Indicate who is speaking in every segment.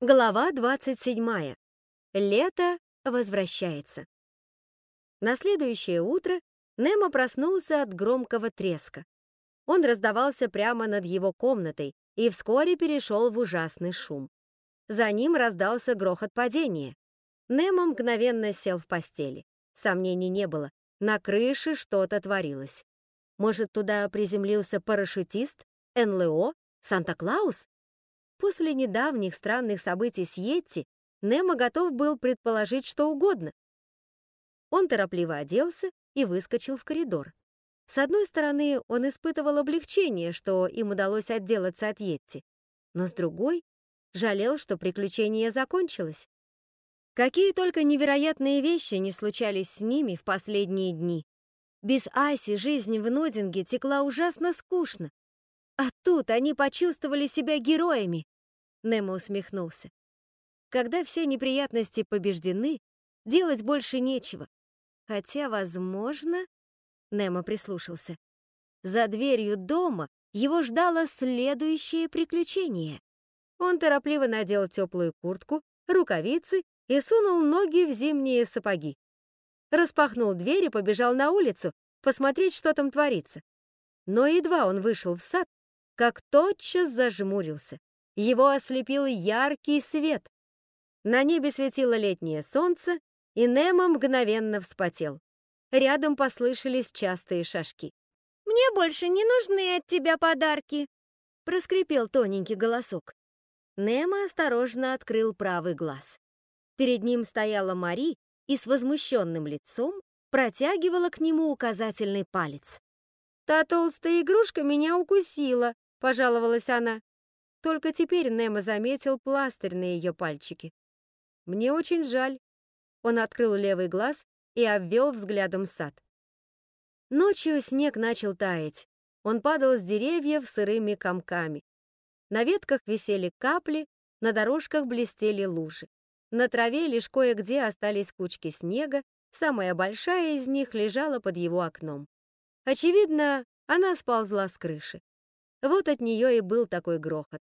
Speaker 1: Глава 27. Лето возвращается. На следующее утро Немо проснулся от громкого треска. Он раздавался прямо над его комнатой и вскоре перешел в ужасный шум. За ним раздался грохот падения. Немо мгновенно сел в постели. Сомнений не было. На крыше что-то творилось. Может, туда приземлился парашютист, НЛО, Санта-Клаус? После недавних странных событий с Йетти Немо готов был предположить что угодно. Он торопливо оделся и выскочил в коридор. С одной стороны, он испытывал облегчение, что им удалось отделаться от Йетти, но с другой — жалел, что приключение закончилось. Какие только невероятные вещи не случались с ними в последние дни. Без Аси жизнь в Нодинге текла ужасно скучно. А тут они почувствовали себя героями. Немо усмехнулся. Когда все неприятности побеждены, делать больше нечего. Хотя, возможно... Немо прислушался. За дверью дома его ждало следующее приключение. Он торопливо надел теплую куртку, рукавицы и сунул ноги в зимние сапоги. Распахнул дверь и побежал на улицу посмотреть, что там творится. Но едва он вышел в сад, как тотчас зажмурился. Его ослепил яркий свет. На небе светило летнее солнце, и Немо мгновенно вспотел. Рядом послышались частые шажки.
Speaker 2: «Мне больше не нужны от тебя подарки», —
Speaker 1: проскрипел тоненький голосок. Немо осторожно открыл правый глаз. Перед ним стояла Мари и с возмущенным лицом протягивала к нему указательный палец. «Та толстая игрушка меня укусила», — пожаловалась она. Только теперь Немо заметил пластырь на ее пальчике. «Мне очень жаль». Он открыл левый глаз и обвел взглядом сад. Ночью снег начал таять. Он падал с деревьев сырыми комками. На ветках висели капли, на дорожках блестели лужи. На траве лишь кое-где остались кучки снега, самая большая из них лежала под его окном. Очевидно, она сползла с крыши. Вот от нее и был такой грохот.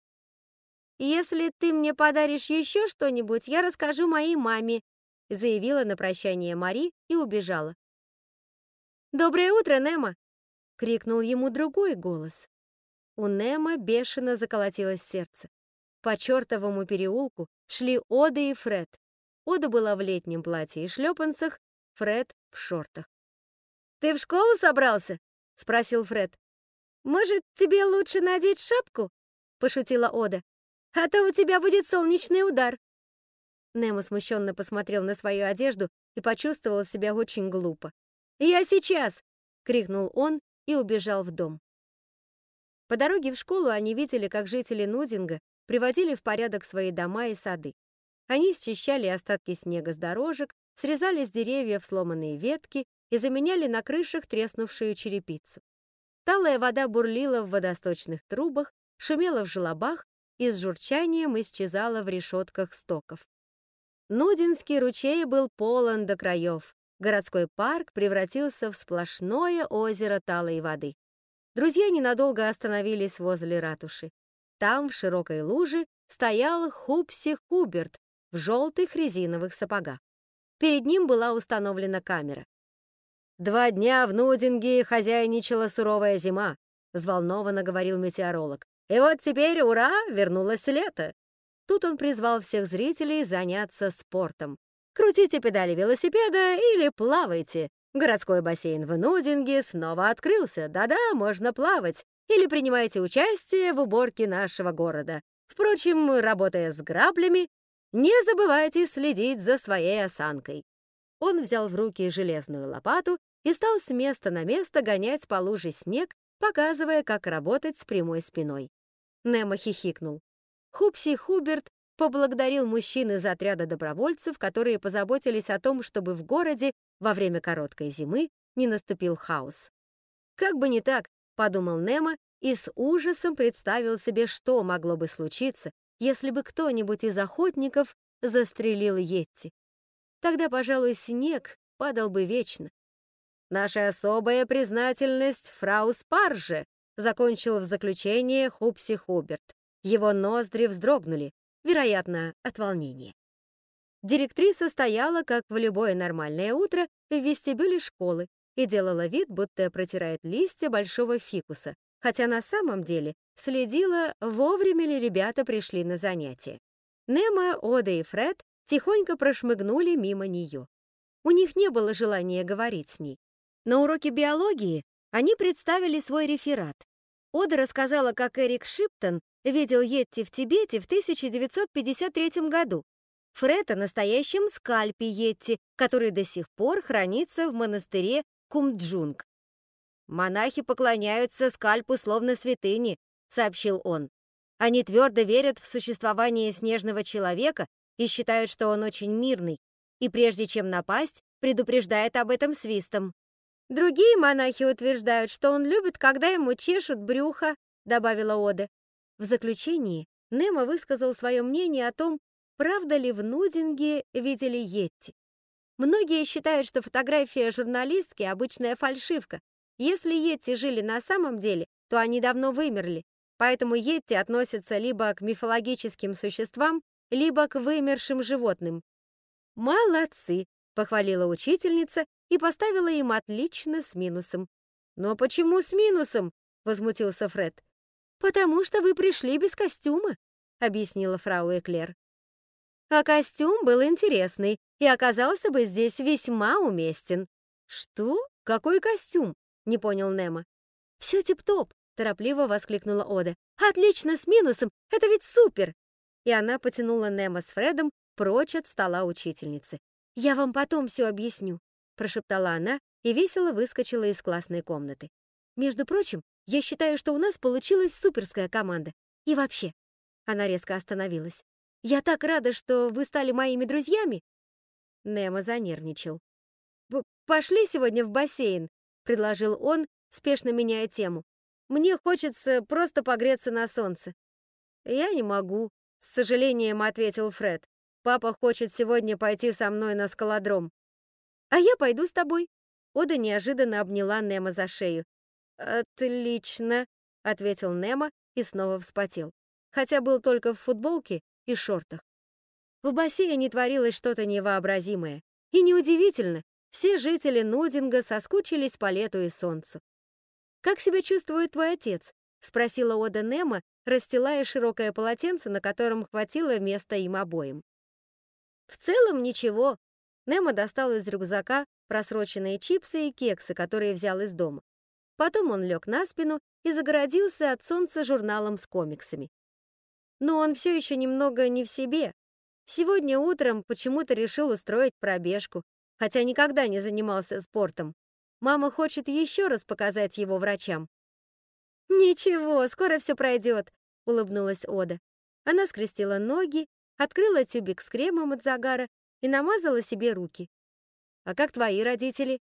Speaker 2: «Если ты мне подаришь еще что-нибудь, я расскажу моей маме», заявила на прощание Мари и убежала.
Speaker 1: «Доброе утро, Немо!» — крикнул ему другой голос. У Немо бешено заколотилось сердце. По чертовому переулку шли Ода и Фред. Ода была в летнем платье и шлепанцах, Фред в шортах.
Speaker 2: «Ты в школу собрался?» — спросил Фред. «Может, тебе лучше надеть шапку?» — пошутила Ода. «А то у тебя будет солнечный удар».
Speaker 1: Немо смущенно посмотрел на свою одежду и почувствовал себя очень глупо.
Speaker 2: «Я сейчас!»
Speaker 1: — крикнул он и убежал в дом. По дороге в школу они видели, как жители Нудинга приводили в порядок свои дома и сады. Они счищали остатки снега с дорожек, срезали с деревьев сломанные ветки и заменяли на крышах треснувшую черепицу. Талая вода бурлила в водосточных трубах, шумела в желобах и с журчанием исчезала в решетках стоков. Нудинский ручей был полон до краев. Городской парк превратился в сплошное озеро талой воды. Друзья ненадолго остановились возле ратуши. Там, в широкой луже, стоял Хупси Хуберт в желтых резиновых сапогах. Перед ним была установлена камера. «Два дня в Нудинге хозяйничала суровая зима», — взволнованно говорил метеоролог. «И вот теперь, ура, вернулось лето!» Тут он призвал всех зрителей заняться спортом. «Крутите педали велосипеда или плавайте. Городской бассейн в Нудинге снова открылся. Да-да, можно плавать. Или принимайте участие в уборке нашего города. Впрочем, работая с граблями, не забывайте следить за своей осанкой». Он взял в руки железную лопату и стал с места на место гонять по луже снег, показывая, как работать с прямой спиной. Немо хихикнул. Хупси Хуберт поблагодарил мужчин из отряда добровольцев, которые позаботились о том, чтобы в городе во время короткой зимы не наступил хаос. «Как бы не так», — подумал Немо и с ужасом представил себе, что могло бы случиться, если бы кто-нибудь из охотников застрелил Йетти. Тогда, пожалуй, снег падал бы вечно. Наша особая признательность фрау Спарже, закончил в заключение Хупси Хуберт. Его ноздри вздрогнули. вероятно, от волнения. Директриса стояла, как в любое нормальное утро, в вестибюле школы и делала вид, будто протирает листья большого фикуса, хотя на самом деле следила, вовремя ли ребята пришли на занятия. Немо, Ода и Фред тихонько прошмыгнули мимо нее. У них не было желания говорить с ней. На уроке биологии они представили свой реферат. Ода рассказала, как Эрик Шиптон видел Йетти в Тибете в 1953 году Фред о настоящем скальпе Йетти, который до сих пор хранится в монастыре Кумджунг. «Монахи поклоняются скальпу словно святыни», — сообщил он. «Они твердо верят в существование снежного человека и считают, что он очень мирный, и прежде чем напасть, предупреждает об этом свистом. Другие монахи утверждают, что он любит, когда ему чешут брюхо», — добавила Ода. В заключении Немо высказал свое мнение о том, правда ли в Нудинге видели Йетти. Многие считают, что фотография журналистки — обычная фальшивка. Если Йетти жили на самом деле, то они давно вымерли, поэтому Йетти относятся либо к мифологическим существам, либо к вымершим животным. «Молодцы!» — похвалила учительница и поставила им отлично с минусом. «Но почему с минусом?» — возмутился Фред. «Потому что вы пришли без костюма», — объяснила фрау Эклер. А костюм был интересный и оказался бы здесь весьма уместен. Что? Какой костюм? Не понял Немо. Все тип-топ, торопливо воскликнула Ода. Отлично, с минусом, это ведь супер! И она потянула Немо с Фредом прочь от стола учительницы. «Я вам потом все объясню», — прошептала она и весело выскочила из классной комнаты. «Между прочим, я считаю, что у нас получилась суперская команда. И вообще...» Она резко остановилась. Я так рада, что вы стали моими друзьями!» Немо занервничал. «Пошли сегодня в бассейн», — предложил он, спешно меняя тему. «Мне хочется просто погреться на солнце». «Я не могу», — с сожалением ответил Фред. «Папа хочет сегодня пойти со мной на скалодром». «А я пойду с тобой». Ода неожиданно обняла Немо за шею. «Отлично», — ответил Немо и снова вспотел. Хотя был только в футболке и шортах. В бассейне творилось что-то невообразимое. И неудивительно, все жители Нудинга соскучились по лету и солнцу. «Как себя чувствует твой отец?» — спросила Ода Немо, расстилая широкое полотенце, на котором хватило места им обоим. «В целом ничего». Немо достал из рюкзака просроченные чипсы и кексы, которые взял из дома. Потом он лег на спину и загородился от солнца журналом с комиксами но он все еще немного не в себе. Сегодня утром почему-то решил устроить пробежку, хотя никогда не занимался спортом. Мама хочет еще раз показать его врачам. «Ничего, скоро все пройдет», — улыбнулась Ода. Она скрестила ноги, открыла тюбик с кремом от загара и намазала себе руки. «А как твои родители?»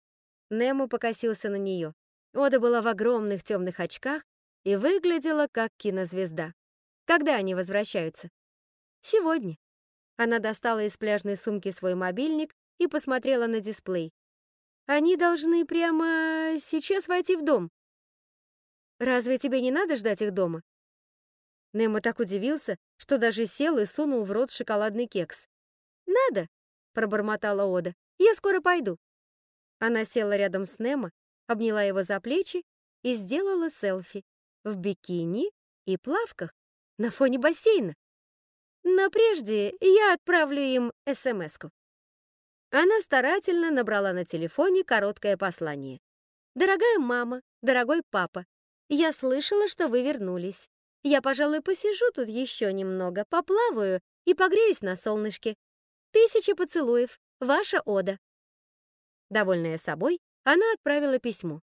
Speaker 1: Немо покосился на нее. Ода была в огромных темных очках и выглядела как кинозвезда. Когда они возвращаются? Сегодня. Она достала из пляжной сумки свой мобильник и посмотрела на дисплей. Они должны прямо сейчас войти в дом. Разве тебе не надо ждать их дома? Немо так удивился, что даже сел и сунул в рот шоколадный кекс. «Надо», — пробормотала Ода, — «я скоро пойду». Она села рядом с Немо, обняла его за плечи и сделала селфи в бикини и плавках на фоне бассейна. Но прежде я отправлю им СМС-ку. Она старательно набрала на телефоне короткое послание. «Дорогая мама, дорогой папа, я слышала, что вы вернулись. Я, пожалуй, посижу тут еще немного, поплаваю и погреюсь на солнышке. Тысяча поцелуев, ваша Ода». Довольная собой, она отправила письмо.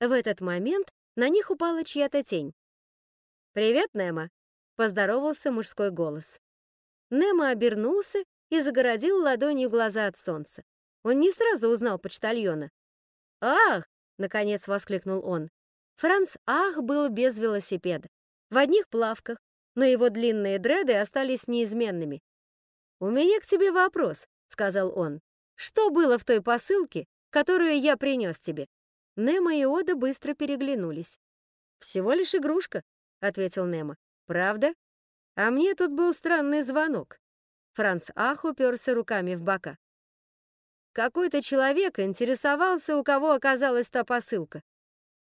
Speaker 1: В этот момент на них упала чья-то тень. «Привет, Немо», Поздоровался мужской голос. Немо обернулся и загородил ладонью глаза от солнца. Он не сразу узнал почтальона. «Ах!» — наконец воскликнул он. Франц Ах был без велосипеда, в одних плавках, но его длинные дреды остались неизменными. «У меня к тебе вопрос», — сказал он. «Что было в той посылке, которую я принес тебе?» Немо и Ода быстро переглянулись. «Всего лишь игрушка», — ответил Немо. Правда? А мне тут был странный звонок. Франц Ах уперся руками в бока. Какой-то человек интересовался, у кого оказалась та посылка.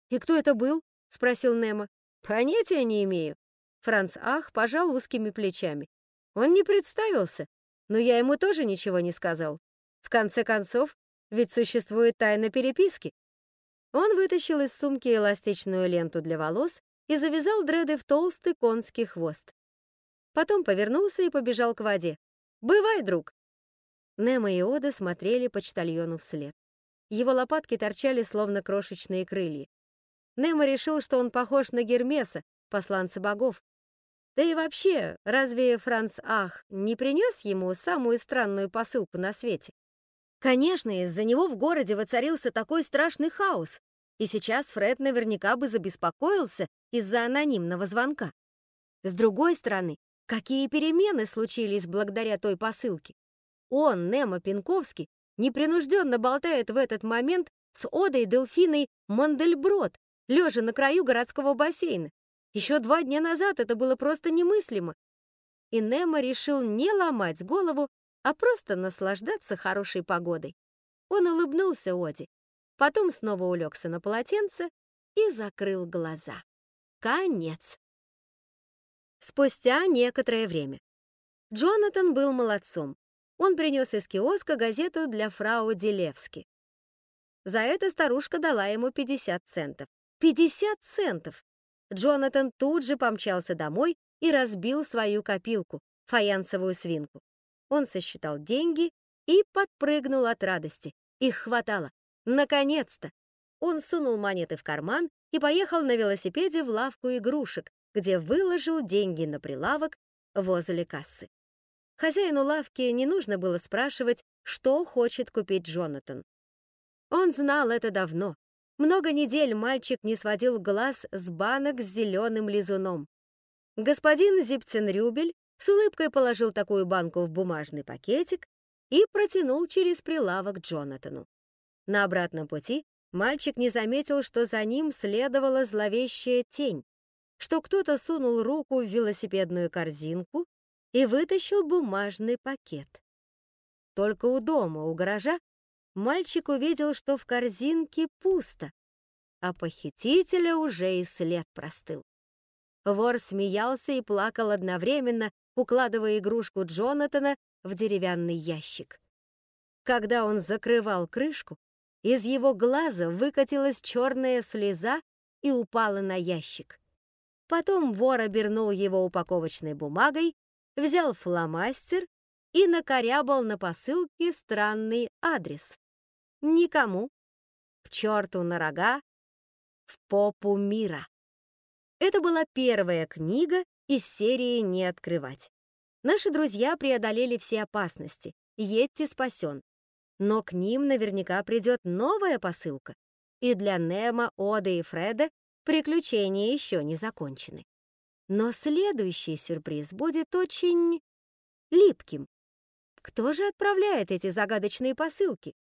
Speaker 1: «И кто это был?» — спросил Немо. «Понятия не имею». Франц Ах пожал узкими плечами. Он не представился, но я ему тоже ничего не сказал. В конце концов, ведь существует тайна переписки. Он вытащил из сумки эластичную ленту для волос и завязал дреды в толстый конский хвост. Потом повернулся и побежал к воде. «Бывай, друг!» Немо и Ода смотрели почтальону вслед. Его лопатки торчали, словно крошечные крылья. Немо решил, что он похож на Гермеса, посланца богов. Да и вообще, разве Франц Ах не принес ему самую странную посылку на свете? Конечно, из-за него в городе воцарился такой страшный хаос, и сейчас Фред наверняка бы забеспокоился из-за анонимного звонка. С другой стороны, какие перемены случились благодаря той посылке? Он, Немо Пинковский, непринужденно болтает в этот момент с Одой Дельфиной Мандельброд, лежа на краю городского бассейна. Еще два дня назад это было просто немыслимо. И Немо решил не ломать голову, а просто наслаждаться хорошей погодой. Он улыбнулся Оде, потом снова улегся на полотенце и закрыл глаза. Конец. Спустя некоторое время. Джонатан был молодцом. Он принес из киоска газету для фрау Делевски. За это старушка дала ему 50 центов. 50 центов! Джонатан тут же помчался домой и разбил свою копилку, фаянсовую свинку. Он сосчитал деньги и подпрыгнул от радости. Их хватало. Наконец-то! Он сунул монеты в карман и поехал на велосипеде в лавку игрушек, где выложил деньги на прилавок возле кассы. Хозяину лавки не нужно было спрашивать, что хочет купить Джонатан. Он знал это давно. Много недель мальчик не сводил глаз с банок с зеленым лизуном. Господин Зипценрюбель с улыбкой положил такую банку в бумажный пакетик и протянул через прилавок Джонатану. На обратном пути мальчик не заметил, что за ним следовала зловещая тень, что кто-то сунул руку в велосипедную корзинку и вытащил бумажный пакет. Только у дома, у гаража, мальчик увидел, что в корзинке пусто, а похитителя уже и след простыл. Вор смеялся и плакал одновременно, укладывая игрушку Джонатана в деревянный ящик. Когда он закрывал крышку, из его глаза выкатилась черная слеза и упала на ящик. Потом вор обернул его упаковочной бумагой взял фломастер и накорябал на посылке странный адрес. Никому. К черту на рога, в попу мира. Это была первая книга из серии «Не открывать». Наши друзья преодолели все опасности. Едьте спасен. Но к ним наверняка придет новая посылка. И для Немо, Оды и Фреда приключения еще не закончены. Но следующий сюрприз будет очень липким. Кто же отправляет эти загадочные посылки?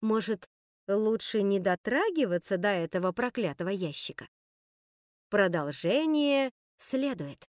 Speaker 1: Может, лучше не дотрагиваться до этого проклятого ящика? Продолжение следует.